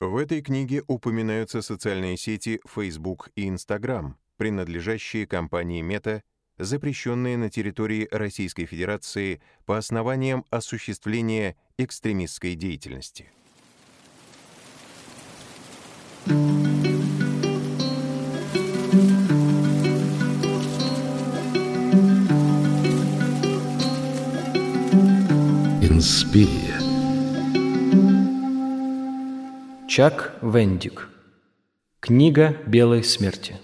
В этой книге упоминаются социальные сети Facebook и Instagram, принадлежащие компании Meta, запрещенные на территории Российской Федерации по основаниям осуществления экстремистской деятельности. Инспирия. Чак Вендик. Книга белой смерти.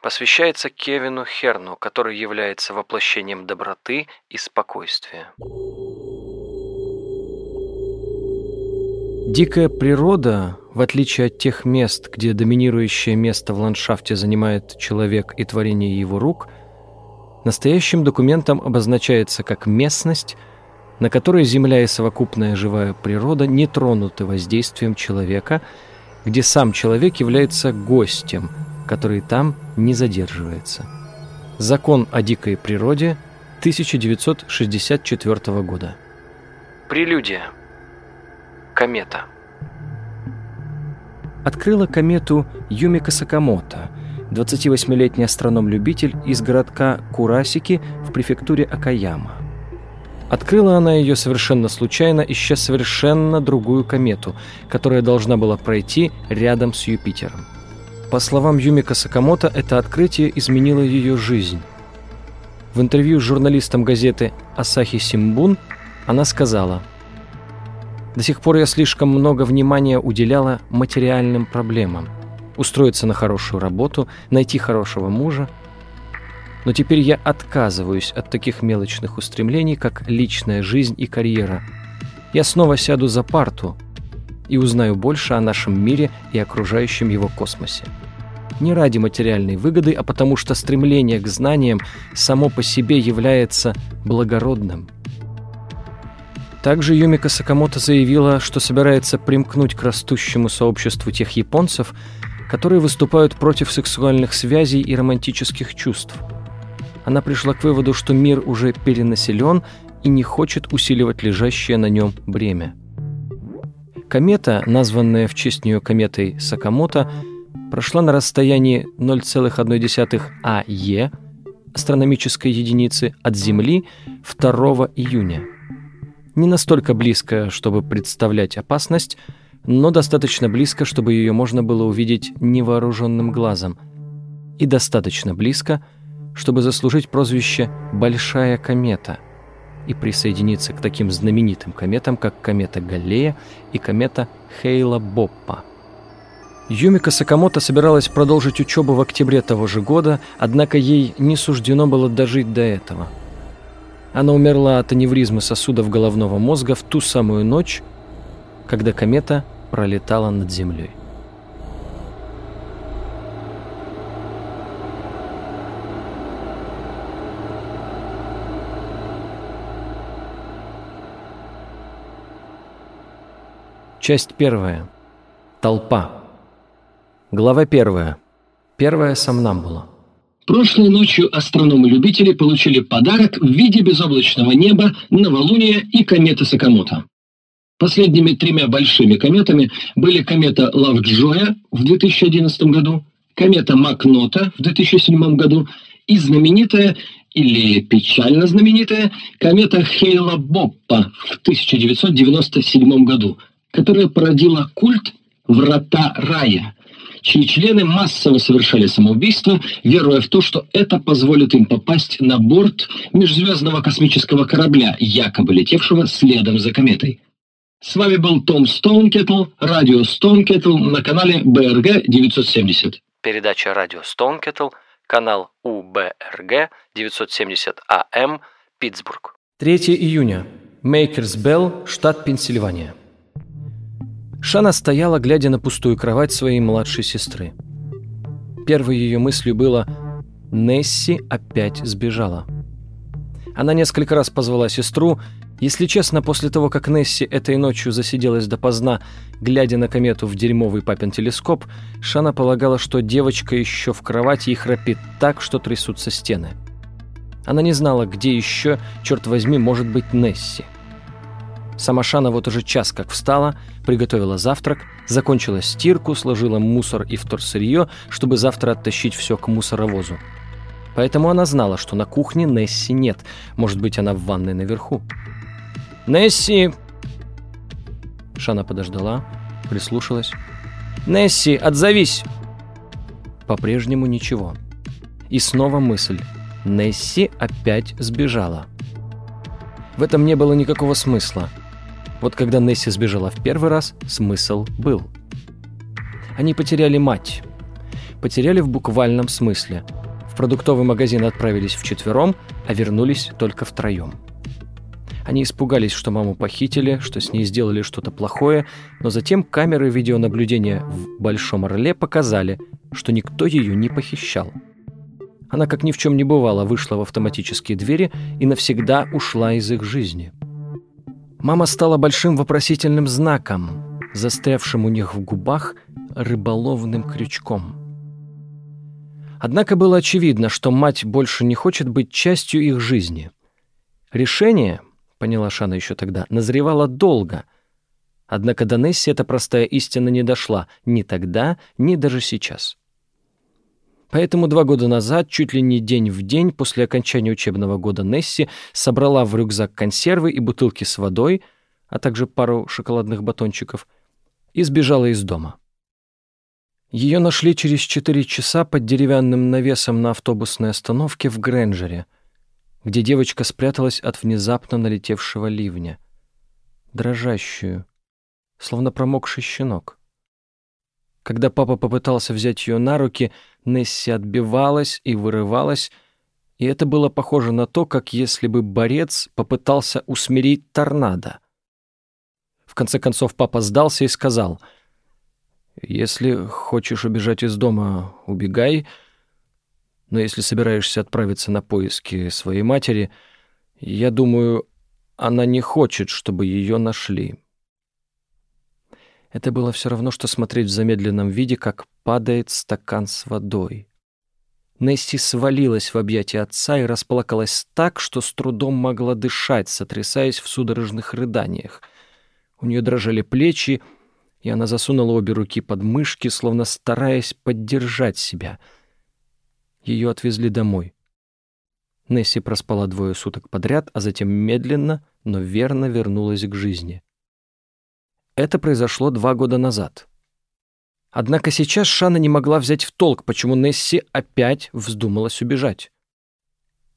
Посвящается Кевину Херну, который является воплощением доброты и спокойствия. Дикая природа, в отличие от тех мест, где доминирующее место в ландшафте занимает человек и творение его рук, настоящим документом обозначается как местность, на которой земля и совокупная живая природа не тронуты воздействием человека, где сам человек является гостем, который там не задерживается. Закон о дикой природе 1964 года. Прелюдия. Комета. Открыла комету Юмика Сакамото, 28-летний астроном-любитель из городка Курасики в префектуре Акаяма. Открыла она ее совершенно случайно, ища совершенно другую комету, которая должна была пройти рядом с Юпитером. По словам Юмика Сакамото, это открытие изменило ее жизнь. В интервью с журналистом газеты «Асахи Симбун» она сказала – до сих пор я слишком много внимания уделяла материальным проблемам. Устроиться на хорошую работу, найти хорошего мужа. Но теперь я отказываюсь от таких мелочных устремлений, как личная жизнь и карьера. Я снова сяду за парту и узнаю больше о нашем мире и окружающем его космосе. Не ради материальной выгоды, а потому что стремление к знаниям само по себе является благородным – также Юмика Сакамото заявила, что собирается примкнуть к растущему сообществу тех японцев, которые выступают против сексуальных связей и романтических чувств. Она пришла к выводу, что мир уже перенаселен и не хочет усиливать лежащее на нем бремя. Комета, названная в честь нее кометой Сакамото, прошла на расстоянии 0,1 АЕ астрономической единицы от Земли 2 июня – не настолько близко, чтобы представлять опасность, но достаточно близко, чтобы ее можно было увидеть невооруженным глазом. И достаточно близко, заслужить прозвище «Большая комета» и присоединиться к таким знаменитым кометам, как комета Галлея и комета Хейла-Боппа. Юмика Сакамото собиралась продолжить учебу в октябре того же года, однако ей не суждено было дожить до этого – она умерла от аневризмы сосудов головного мозга в ту самую ночь, когда комета пролетала над Землей. Часть первая. Толпа. Глава первая. Первая сомнамбула. Прошлой ночью астрономы-любители получили подарок в виде безоблачного неба, новолуния и кометы Сакамото. Последними тремя большими кометами были комета Лавджоя в 2011 году, комета Макнота в 2007 году и знаменитая или печально знаменитая комета Хейла-Боппа в 1997 году, которая породила культ «Врата рая», чьи члены массово совершали самоубийство, веруя в то, что это позволит им попасть на борт межзвездного космического корабля, якобы летевшего следом за кометой. С вами был Том Стоункетл, радио Стоункетл на канале БРГ 970. Передача радио Стоункетл, канал УБРГ 970 АМ, Питтсбург. 3 июня. Мейкерсбелл, штат Пенсильвания. Шана стояла, глядя на пустую кровать своей младшей сестры. Первой ее мыслью было «Несси опять сбежала». Она несколько раз позвала сестру. Если честно, после того, как Несси этой ночью засиделась допоздна, глядя на комету в дерьмовый папин телескоп, Шана полагала, что девочка еще в кровати и храпит так, что трясутся стены. Она не знала, где еще, черт возьми, может быть Несси. Сама Шана вот уже час как встала, приготовила завтрак, закончила стирку, сложила мусор и вторсырье, чтобы завтра оттащить все к мусоровозу. Поэтому она знала, что на кухне Несси нет. Может быть, она в ванной наверху. «Несси!» Шана подождала, прислушалась. «Несси, отзовись!» По-прежнему ничего. И снова мысль. Несси опять сбежала. В этом не было никакого смысла. Вот когда Несси сбежала в первый раз, смысл был. Они потеряли мать. Потеряли в буквальном смысле. В продуктовый магазин отправились вчетвером, а вернулись только втроем. Они испугались, что маму похитили, что с ней сделали что-то плохое, но затем камеры видеонаблюдения в Большом Орле показали, что никто ее не похищал. Она, как ни в чем не бывало, вышла в автоматические двери и навсегда ушла из их жизни. Мама стала большим вопросительным знаком, застрявшим у них в губах рыболовным крючком. Однако было очевидно, что мать больше не хочет быть частью их жизни. Решение, поняла Шана еще тогда, назревало долго. Однако до Несси эта простая истина не дошла ни тогда, ни даже сейчас. Поэтому два года назад, чуть ли не день в день после окончания учебного года, Несси собрала в рюкзак консервы и бутылки с водой, а также пару шоколадных батончиков, и сбежала из дома. Ее нашли через четыре часа под деревянным навесом на автобусной остановке в Грэнджере, где девочка спряталась от внезапно налетевшего ливня. Дрожащую, словно промокший щенок. Когда папа попытался взять ее на руки, Несси отбивалась и вырывалась, и это было похоже на то, как если бы борец попытался усмирить торнадо. В конце концов папа сдался и сказал, «Если хочешь убежать из дома, убегай, но если собираешься отправиться на поиски своей матери, я думаю, она не хочет, чтобы ее нашли». Это было все равно, что смотреть в замедленном виде, как падает стакан с водой. Несси свалилась в объятия отца и расплакалась так, что с трудом могла дышать, сотрясаясь в судорожных рыданиях. У нее дрожали плечи, и она засунула обе руки под мышки, словно стараясь поддержать себя. Ее отвезли домой. Несси проспала двое суток подряд, а затем медленно, но верно вернулась к жизни. Это произошло два года назад. Однако сейчас Шана не могла взять в толк, почему Несси опять вздумалась убежать.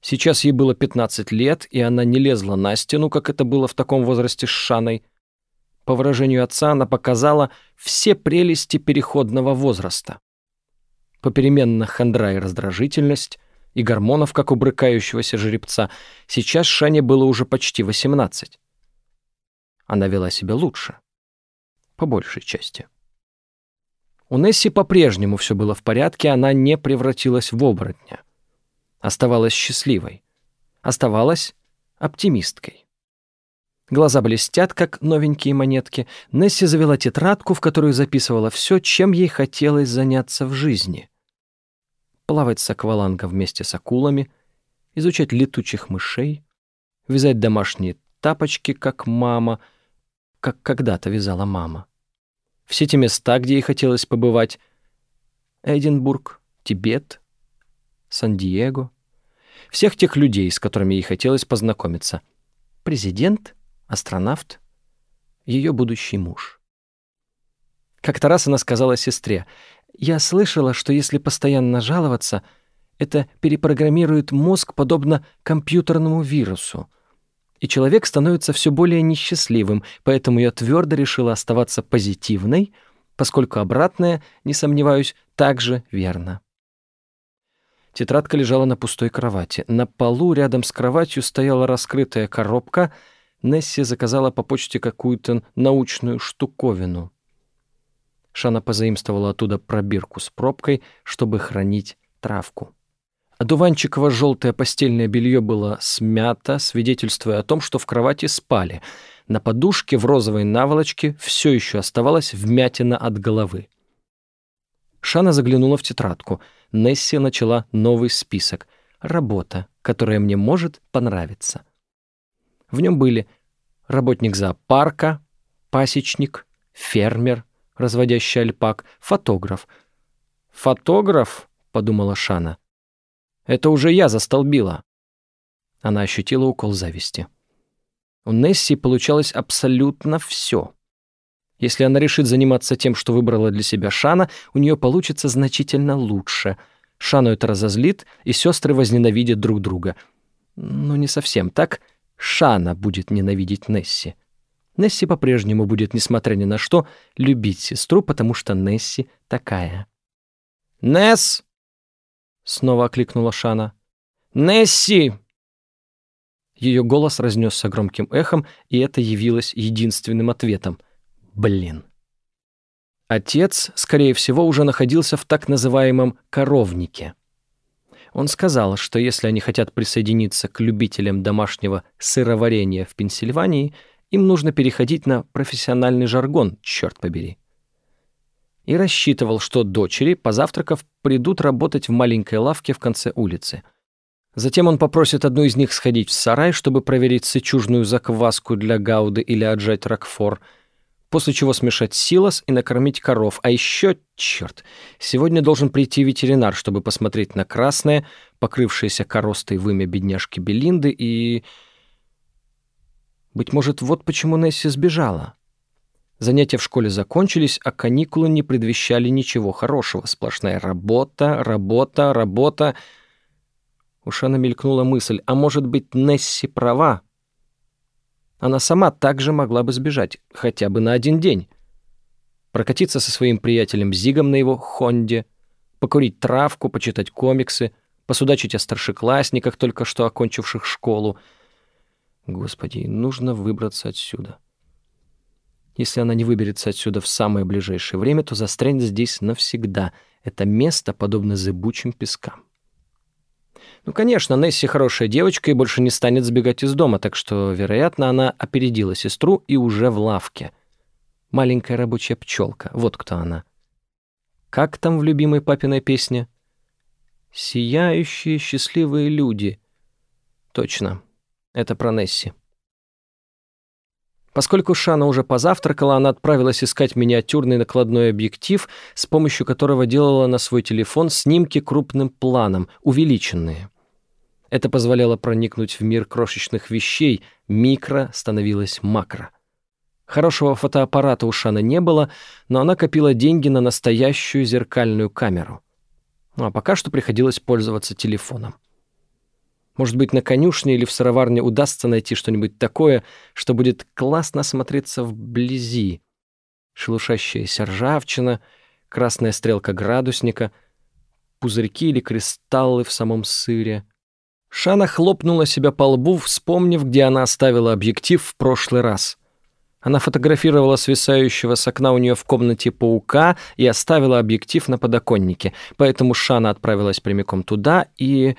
Сейчас ей было 15 лет, и она не лезла на стену, как это было в таком возрасте с Шаной. По выражению отца, она показала все прелести переходного возраста. Попеременно хандра и раздражительность, и гормонов, как у брыкающегося жеребца. Сейчас Шане было уже почти 18. Она вела себя лучше по большей части. У Несси по-прежнему все было в порядке, она не превратилась в оборотня. Оставалась счастливой. Оставалась оптимисткой. Глаза блестят, как новенькие монетки. Несси завела тетрадку, в которую записывала все, чем ей хотелось заняться в жизни. Плавать с аквалангом вместе с акулами, изучать летучих мышей, вязать домашние тапочки, как мама — как когда-то вязала мама. Все те места, где ей хотелось побывать. Эдинбург, Тибет, Сан-Диего. Всех тех людей, с которыми ей хотелось познакомиться. Президент, астронавт, ее будущий муж. Как-то раз она сказала сестре, «Я слышала, что если постоянно жаловаться, это перепрограммирует мозг подобно компьютерному вирусу и человек становится все более несчастливым, поэтому я твердо решила оставаться позитивной, поскольку обратное, не сомневаюсь, также верно. Тетрадка лежала на пустой кровати. На полу рядом с кроватью стояла раскрытая коробка. Несси заказала по почте какую-то научную штуковину. Шана позаимствовала оттуда пробирку с пробкой, чтобы хранить травку. Одуванчиково-желтое постельное белье было смято, свидетельствуя о том, что в кровати спали. На подушке в розовой наволочке все еще оставалась вмятина от головы. Шана заглянула в тетрадку. Несси начала новый список. Работа, которая мне может понравиться. В нем были работник зоопарка, пасечник, фермер, разводящий альпак, фотограф. «Фотограф?» — подумала Шана. «Это уже я застолбила». Она ощутила укол зависти. У Несси получалось абсолютно все. Если она решит заниматься тем, что выбрала для себя Шана, у нее получится значительно лучше. Шану это разозлит, и сестры возненавидят друг друга. Но не совсем так. Шана будет ненавидеть Несси. Несси по-прежнему будет, несмотря ни на что, любить сестру, потому что Несси такая. «Несс!» — снова окликнула Шана. «Несси!» Ее голос разнесся громким эхом, и это явилось единственным ответом. «Блин!» Отец, скорее всего, уже находился в так называемом «коровнике». Он сказал, что если они хотят присоединиться к любителям домашнего сыроварения в Пенсильвании — им нужно переходить на профессиональный жаргон, черт побери. И рассчитывал, что дочери, позавтракав, придут работать в маленькой лавке в конце улицы. Затем он попросит одну из них сходить в сарай, чтобы проверить сычужную закваску для гауды или отжать ракфор, после чего смешать силос и накормить коров. А еще, черт, сегодня должен прийти ветеринар, чтобы посмотреть на красное, покрывшееся коростой вымя бедняжки Белинды и... Быть может, вот почему Несси сбежала. Занятия в школе закончились, а каникулы не предвещали ничего хорошего. Сплошная работа, работа, работа. У Шана мелькнула мысль, а может быть, Несси права? Она сама также могла бы сбежать, хотя бы на один день. Прокатиться со своим приятелем Зигом на его «Хонде», покурить травку, почитать комиксы, посудачить о старшеклассниках, только что окончивших школу — Господи, нужно выбраться отсюда. Если она не выберется отсюда в самое ближайшее время, то застрянет здесь навсегда. Это место подобно зыбучим пескам. Ну, конечно, Несси хорошая девочка и больше не станет сбегать из дома, так что, вероятно, она опередила сестру и уже в лавке. Маленькая рабочая пчелка, вот кто она. Как там в любимой папиной песне? «Сияющие счастливые люди». Точно, это про Несси. Поскольку Шана уже позавтракала, она отправилась искать миниатюрный накладной объектив, с помощью которого делала на свой телефон снимки крупным планом, увеличенные. Это позволяло проникнуть в мир крошечных вещей, микро становилось макро. Хорошего фотоаппарата у Шаны не было, но она копила деньги на настоящую зеркальную камеру. Ну а пока что приходилось пользоваться телефоном. Может быть, на конюшне или в сыроварне удастся найти что-нибудь такое, что будет классно смотреться вблизи. Шелушащаяся ржавчина, красная стрелка градусника, пузырьки или кристаллы в самом сыре. Шана хлопнула себя по лбу, вспомнив, где она оставила объектив в прошлый раз. Она фотографировала свисающего с окна у нее в комнате паука и оставила объектив на подоконнике, поэтому Шана отправилась прямиком туда и...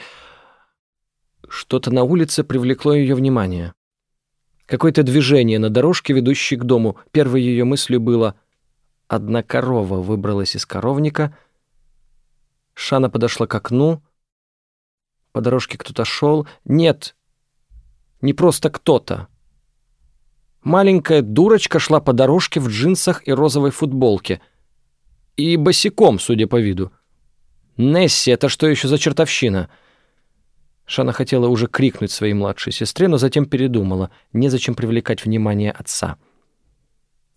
Что-то на улице привлекло ее внимание. Какое-то движение на дорожке, ведущей к дому. Первой ее мыслью было «Одна корова выбралась из коровника». Шана подошла к окну. По дорожке кто-то шел. Нет, не просто кто-то. Маленькая дурочка шла по дорожке в джинсах и розовой футболке. И босиком, судя по виду. Несси, это что еще за чертовщина?» Шана хотела уже крикнуть своей младшей сестре, но затем передумала. Незачем привлекать внимание отца.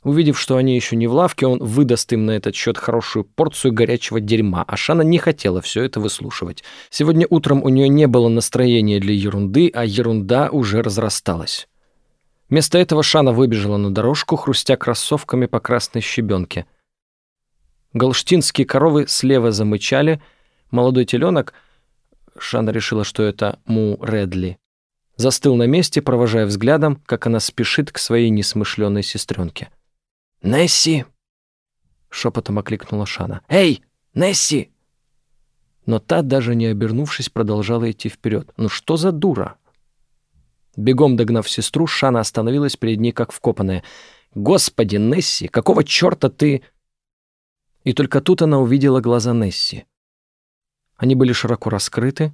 Увидев, что они еще не в лавке, он выдаст им на этот счет хорошую порцию горячего дерьма, а Шана не хотела все это выслушивать. Сегодня утром у нее не было настроения для ерунды, а ерунда уже разрасталась. Вместо этого Шана выбежала на дорожку, хрустя кроссовками по красной щебенке. Голштинские коровы слева замычали, молодой теленок — Шана решила, что это Му Редли. Застыл на месте, провожая взглядом, как она спешит к своей несмышленной сестренке. «Несси!» — шепотом окликнула Шана. «Эй, Несси!» Но та, даже не обернувшись, продолжала идти вперед. «Ну что за дура?» Бегом догнав сестру, Шана остановилась перед ней, как вкопанная. «Господи, Несси, какого черта ты...» И только тут она увидела глаза Несси. Они были широко раскрыты,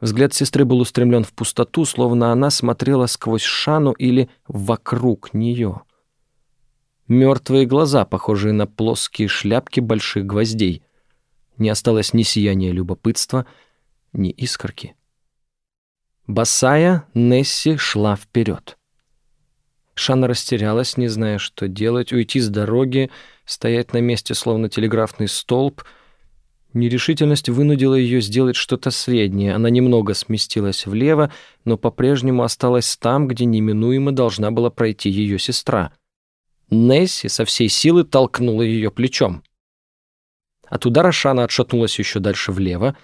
Взгляд сестры был устремлен в пустоту, словно она смотрела сквозь Шану или вокруг нее. Мертвые глаза, похожие на плоские шляпки больших гвоздей. Не осталось ни сияния любопытства, ни искорки. Босая Несси шла вперед. Шана растерялась, не зная, что делать, уйти с дороги, стоять на месте, словно телеграфный столб — Нерешительность вынудила ее сделать что-то среднее. Она немного сместилась влево, но по-прежнему осталась там, где неминуемо должна была пройти ее сестра. Несси со всей силы толкнула ее плечом. От удара Шана отшатнулась еще дальше влево.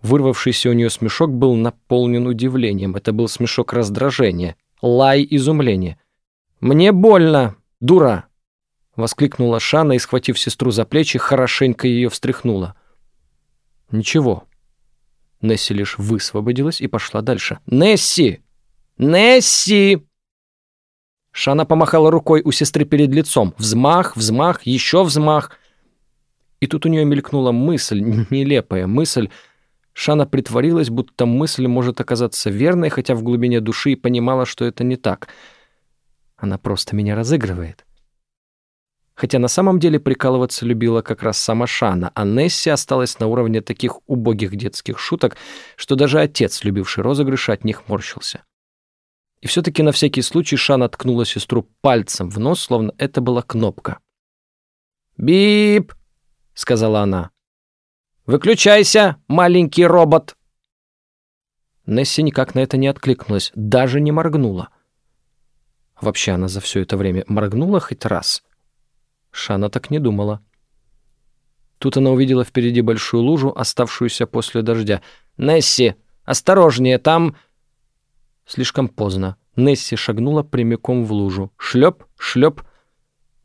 Вырвавшийся у нее смешок был наполнен удивлением. Это был смешок раздражения, лай изумления. «Мне больно, дура!» — воскликнула Шана и, схватив сестру за плечи, хорошенько ее встряхнула. Ничего. Несси лишь высвободилась и пошла дальше. «Несси! Несси!» Шана помахала рукой у сестры перед лицом. Взмах, взмах, еще взмах. И тут у нее мелькнула мысль, нелепая мысль. Шана притворилась, будто мысль может оказаться верной, хотя в глубине души и понимала, что это не так. Она просто меня разыгрывает хотя на самом деле прикалываться любила как раз сама Шана, а Несси осталась на уровне таких убогих детских шуток, что даже отец, любивший розыгрыши, от них морщился. И все-таки на всякий случай Шана ткнула сестру пальцем в нос, словно это была кнопка. «Бип!» — сказала она. «Выключайся, маленький робот!» Несси никак на это не откликнулась, даже не моргнула. Вообще она за все это время моргнула хоть раз — Шана так не думала. Тут она увидела впереди большую лужу, оставшуюся после дождя. «Несси, осторожнее, там...» Слишком поздно. Несси шагнула прямиком в лужу. Шлеп, шлеп.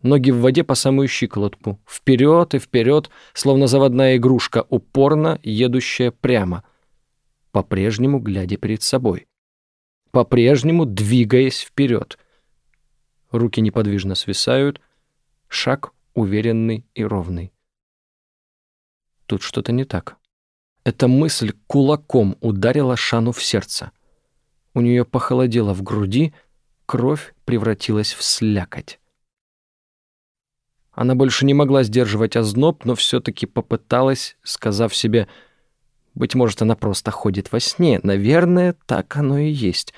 Ноги в воде по самую щиколотку. Вперед и вперед, словно заводная игрушка, упорно едущая прямо. По-прежнему глядя перед собой. По-прежнему двигаясь вперед. Руки неподвижно свисают, Шаг уверенный и ровный. Тут что-то не так. Эта мысль кулаком ударила Шану в сердце. У нее похолодело в груди, кровь превратилась в слякоть. Она больше не могла сдерживать озноб, но все-таки попыталась, сказав себе, «Быть может, она просто ходит во сне. Наверное, так оно и есть».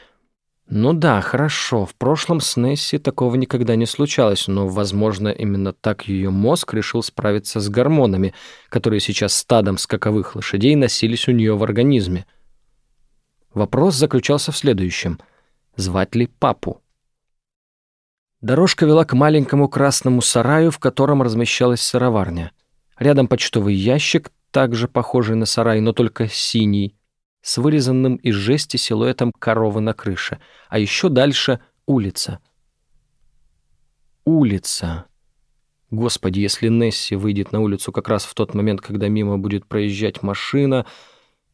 Ну да, хорошо, в прошлом с Несси такого никогда не случалось, но, возможно, именно так ее мозг решил справиться с гормонами, которые сейчас стадом скаковых лошадей носились у нее в организме. Вопрос заключался в следующем. Звать ли папу? Дорожка вела к маленькому красному сараю, в котором размещалась сыроварня. Рядом почтовый ящик, также похожий на сарай, но только синий, с вырезанным из жести силуэтом коровы на крыше, а еще дальше улица. Улица. Господи, если Несси выйдет на улицу как раз в тот момент, когда мимо будет проезжать машина...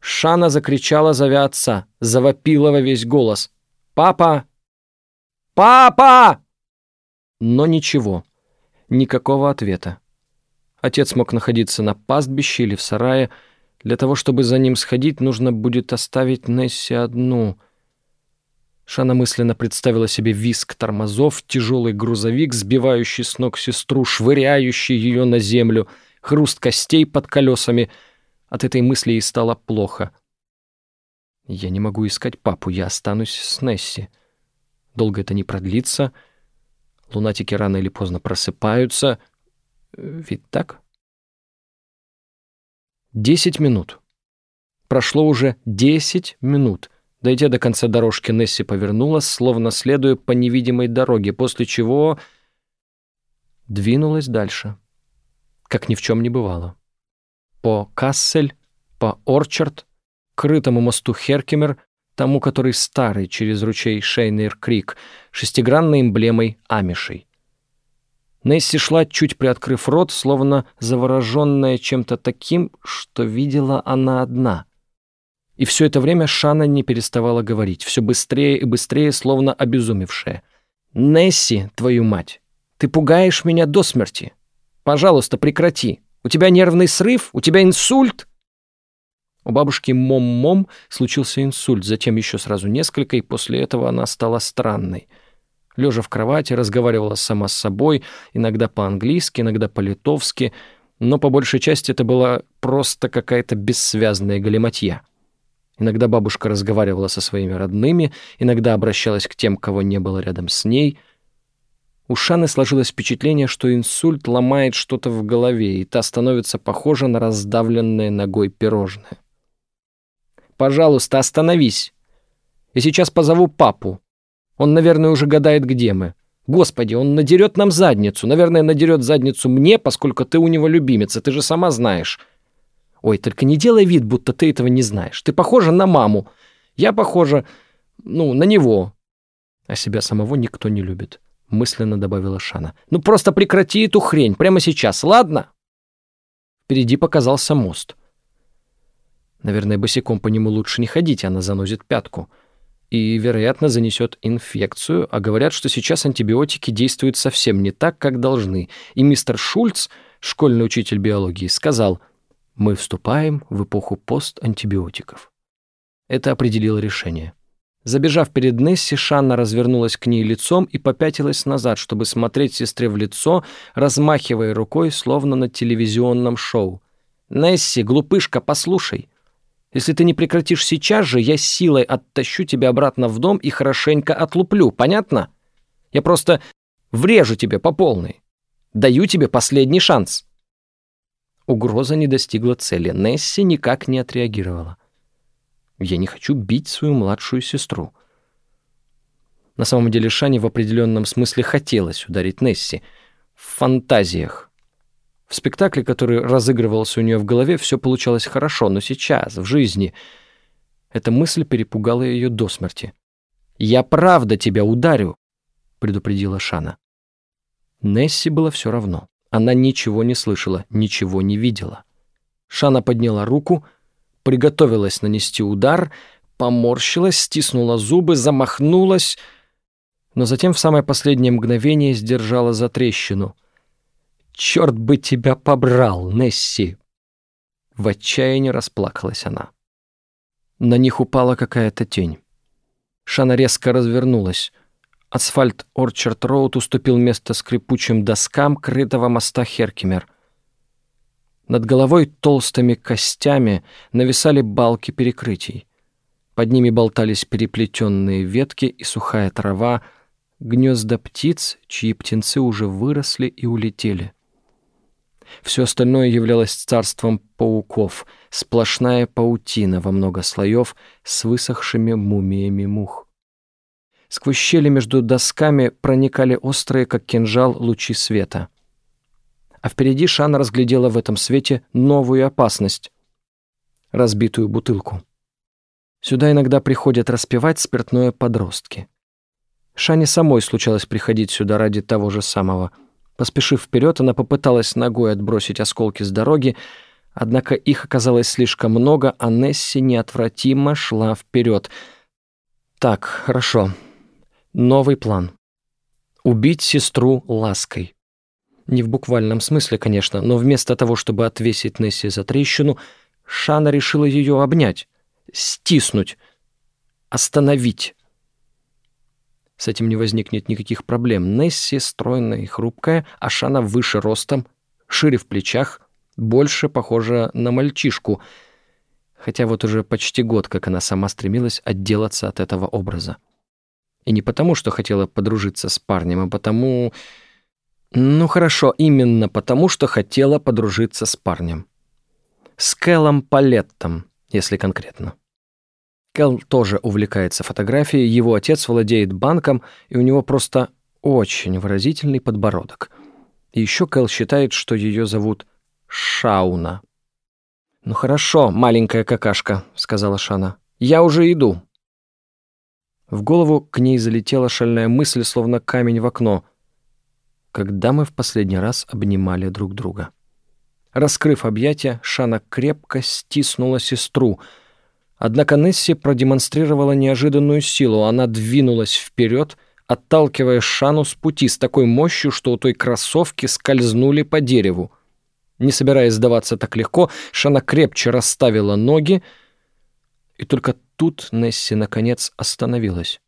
Шана закричала, зовя отца, завопила во весь голос. «Папа! Папа!» Но ничего, никакого ответа. Отец мог находиться на пастбище или в сарае, для того, чтобы за ним сходить, нужно будет оставить Несси одну. Шана мысленно представила себе виск тормозов, тяжелый грузовик, сбивающий с ног сестру, швыряющий ее на землю, хруст костей под колесами. От этой мысли ей стало плохо. «Я не могу искать папу, я останусь с Несси. Долго это не продлится. Лунатики рано или поздно просыпаются. Ведь так?» Десять минут. Прошло уже десять минут. Дойдя до конца дорожки, Несси повернулась, словно следуя по невидимой дороге, после чего двинулась дальше, как ни в чем не бывало. По Кассель, по Орчард, крытому мосту Херкемер, тому, который старый через ручей Шейнер-Крик, шестигранной эмблемой Амишей. Несси шла, чуть приоткрыв рот, словно завороженная чем-то таким, что видела она одна. И все это время Шана не переставала говорить, все быстрее и быстрее, словно обезумевшая. «Несси, твою мать, ты пугаешь меня до смерти. Пожалуйста, прекрати. У тебя нервный срыв? У тебя инсульт?» У бабушки Мом-Мом случился инсульт, затем еще сразу несколько, и после этого она стала странной. Лежа в кровати, разговаривала сама с собой, иногда по-английски, иногда по-литовски, но по большей части это была просто какая-то бессвязная галиматья. Иногда бабушка разговаривала со своими родными, иногда обращалась к тем, кого не было рядом с ней. У Шаны сложилось впечатление, что инсульт ломает что-то в голове, и та становится похожа на раздавленное ногой пирожное. «Пожалуйста, остановись. Я сейчас позову папу. Он, наверное, уже гадает, где мы. Господи, он надерет нам задницу. Наверное, надерет задницу мне, поскольку ты у него любимица, ты же сама знаешь». Ой, только не делай вид, будто ты этого не знаешь. Ты похожа на маму. Я похожа, ну, на него. А себя самого никто не любит, мысленно добавила Шана. Ну просто прекрати эту хрень прямо сейчас, ладно? Впереди показался мост. Наверное, босиком по нему лучше не ходить, она заносит пятку. И, вероятно, занесет инфекцию, а говорят, что сейчас антибиотики действуют совсем не так, как должны. И мистер Шульц, школьный учитель биологии, сказал, мы вступаем в эпоху постантибиотиков. Это определило решение. Забежав перед Несси, Шанна развернулась к ней лицом и попятилась назад, чтобы смотреть сестре в лицо, размахивая рукой, словно на телевизионном шоу. «Несси, глупышка, послушай. Если ты не прекратишь сейчас же, я силой оттащу тебя обратно в дом и хорошенько отлуплю, понятно? Я просто врежу тебе по полной. Даю тебе последний шанс». Угроза не достигла цели. Несси никак не отреагировала. Я не хочу бить свою младшую сестру. На самом деле Шане в определенном смысле хотелось ударить Несси. В фантазиях. В спектакле, который разыгрывался у нее в голове, все получалось хорошо, но сейчас, в жизни, эта мысль перепугала ее до смерти. «Я правда тебя ударю», — предупредила Шана. Несси было все равно. Она ничего не слышала, ничего не видела. Шана подняла руку, приготовилась нанести удар, поморщилась, стиснула зубы, замахнулась, но затем в самое последнее мгновение сдержала за трещину. «Черт бы тебя побрал, Несси!» В отчаянии расплакалась она. На них упала какая-то тень. Шана резко развернулась. Асфальт Орчард-Роуд уступил место скрипучим доскам крытого моста Херкимер. Над головой толстыми костями нависали балки перекрытий. Под ними болтались переплетенные ветки и сухая трава, гнезда птиц, чьи птенцы уже выросли и улетели. Все остальное являлось царством пауков, сплошная паутина во много слоев с высохшими мумиями мух. Сквозь щели между досками проникали острые, как кинжал, лучи света. А впереди Шана разглядела в этом свете новую опасность — разбитую бутылку. Сюда иногда приходят распивать спиртное подростки. Шане самой случалось приходить сюда ради того же самого. Поспешив вперед, она попыталась ногой отбросить осколки с дороги, однако их оказалось слишком много, а Несси неотвратимо шла вперед. «Так, хорошо», Новый план. Убить сестру лаской. Не в буквальном смысле, конечно, но вместо того, чтобы отвесить Несси за трещину, Шана решила ее обнять, стиснуть, остановить. С этим не возникнет никаких проблем. Несси стройная и хрупкая, а Шана выше ростом, шире в плечах, больше похожа на мальчишку, хотя вот уже почти год, как она сама стремилась отделаться от этого образа. И не потому, что хотела подружиться с парнем, а потому... Ну хорошо, именно потому, что хотела подружиться с парнем. С Кэллом Палеттом, если конкретно. Кэл тоже увлекается фотографией, его отец владеет банком, и у него просто очень выразительный подбородок. Еще Кэл считает, что ее зовут Шауна. «Ну хорошо, маленькая какашка», — сказала Шана. «Я уже иду». В голову к ней залетела шальная мысль, словно камень в окно. Когда мы в последний раз обнимали друг друга? Раскрыв объятия, Шана крепко стиснула сестру. Однако Несси продемонстрировала неожиданную силу. Она двинулась вперед, отталкивая Шану с пути с такой мощью, что у той кроссовки скользнули по дереву. Не собираясь сдаваться так легко, Шана крепче расставила ноги, и только тут Несси, наконец, остановилась.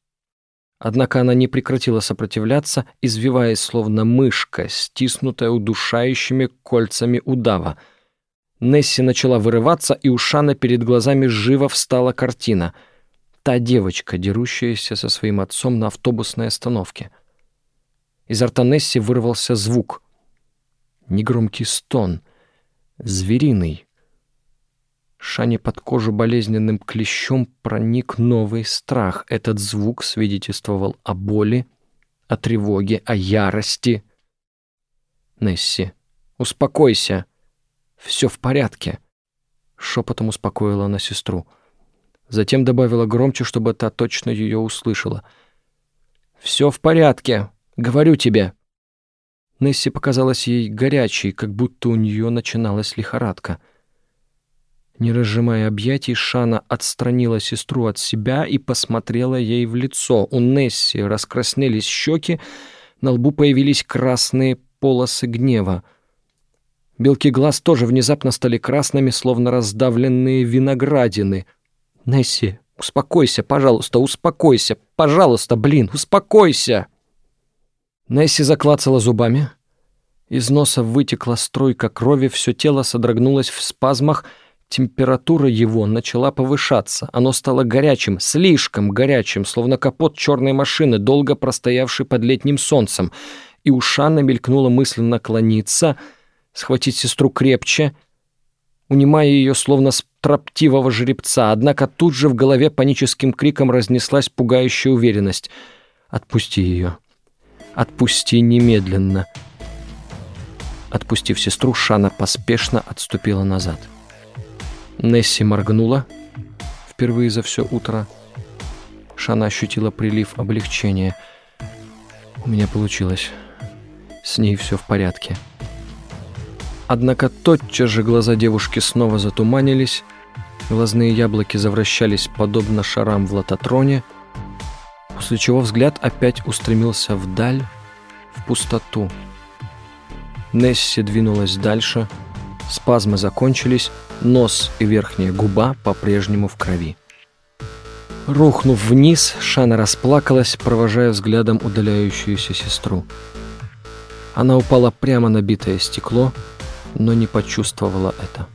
Однако она не прекратила сопротивляться, извиваясь, словно мышка, стиснутая удушающими кольцами удава. Несси начала вырываться, и у Шана перед глазами живо встала картина. Та девочка, дерущаяся со своим отцом на автобусной остановке. Изо рта Несси вырвался звук. Негромкий стон. Звериный. Шане под кожу болезненным клещом проник новый страх. Этот звук свидетельствовал о боли, о тревоге, о ярости. «Несси, успокойся. Все в порядке», — шепотом успокоила она сестру. Затем добавила громче, чтобы та точно ее услышала. «Все в порядке, говорю тебе». Несси показалась ей горячей, как будто у нее начиналась лихорадка — не разжимая объятий, Шана отстранила сестру от себя и посмотрела ей в лицо. У Несси раскраснелись щеки, на лбу появились красные полосы гнева. Белки глаз тоже внезапно стали красными, словно раздавленные виноградины. «Несси, успокойся, пожалуйста, успокойся, пожалуйста, блин, успокойся!» Несси заклацала зубами. Из носа вытекла струйка крови, все тело содрогнулось в спазмах — Температура его начала повышаться. Оно стало горячим, слишком горячим, словно капот черной машины, долго простоявшей под летним солнцем. И у Шана мелькнула мысль наклониться, схватить сестру крепче, унимая ее словно строптивого жеребца. Однако тут же в голове паническим криком разнеслась пугающая уверенность. «Отпусти ее! Отпусти немедленно!» Отпустив сестру, Шана поспешно отступила назад. Несси моргнула впервые за все утро. Шана ощутила прилив облегчения. У меня получилось. С ней все в порядке. Однако тотчас же глаза девушки снова затуманились, глазные яблоки завращались подобно шарам в лототроне, после чего взгляд опять устремился вдаль, в пустоту. Несси двинулась дальше — Спазмы закончились, нос и верхняя губа по-прежнему в крови. Рухнув вниз, Шана расплакалась, провожая взглядом удаляющуюся сестру. Она упала прямо на битое стекло, но не почувствовала это.